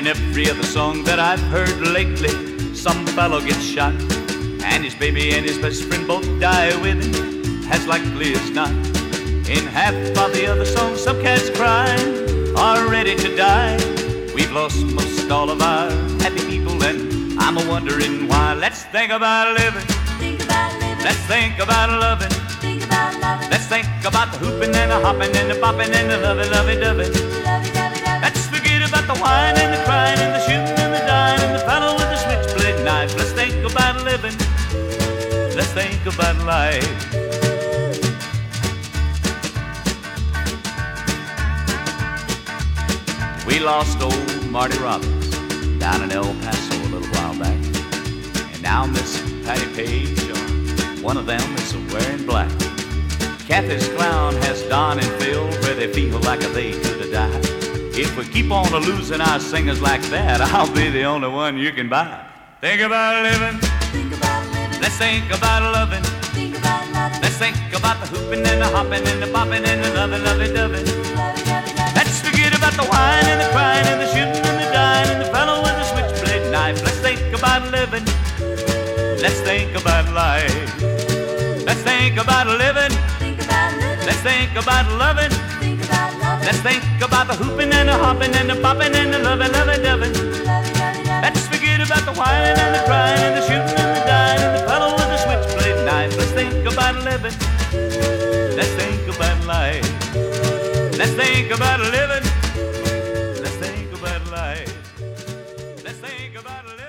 In every other song that I've heard lately, some fellow gets shot, and his baby and his best friend both die with him, as likely as not. In half of the other songs, some cats crying are ready to die. We've lost most all of our happy people, and I'm a wondering why. Let's think about living. Think about living. Let's think about loving. Think about loving. Let's think about the hooping and the hopping and the bopping and the lovey, lovey, dovey. Knife. Let's think about living. Let's think about life. We lost old Marty Robbins down in El Paso a little while back. And now Miss Patti Page, uh, one of them is wearing black. Kathy's clown has Don and Phil where they feel like they could died. If we keep on losing our singers like that, I'll be the only one you can buy. Think about living. Think about living. Let's think about loving. Think about loving. Let's think about the hooping and the hopping and the bopping and the lovey, lovey, dovey. Lovey, lovey, lovey. Let's forget about the wine and the crying and the shooting and the dying and the fellow with the switchblade knife. Let's think about living. Let's think about life. Let's think about living. Think about living. Let's think about loving. Think about loving. Let's think about the hooping and the hopping and the bopping and the lovey, lovey, dovey. Lovey, lovey, lovey. Let's about living. Let's think about life. Let's think about living. Let's think about life. Let's think about living.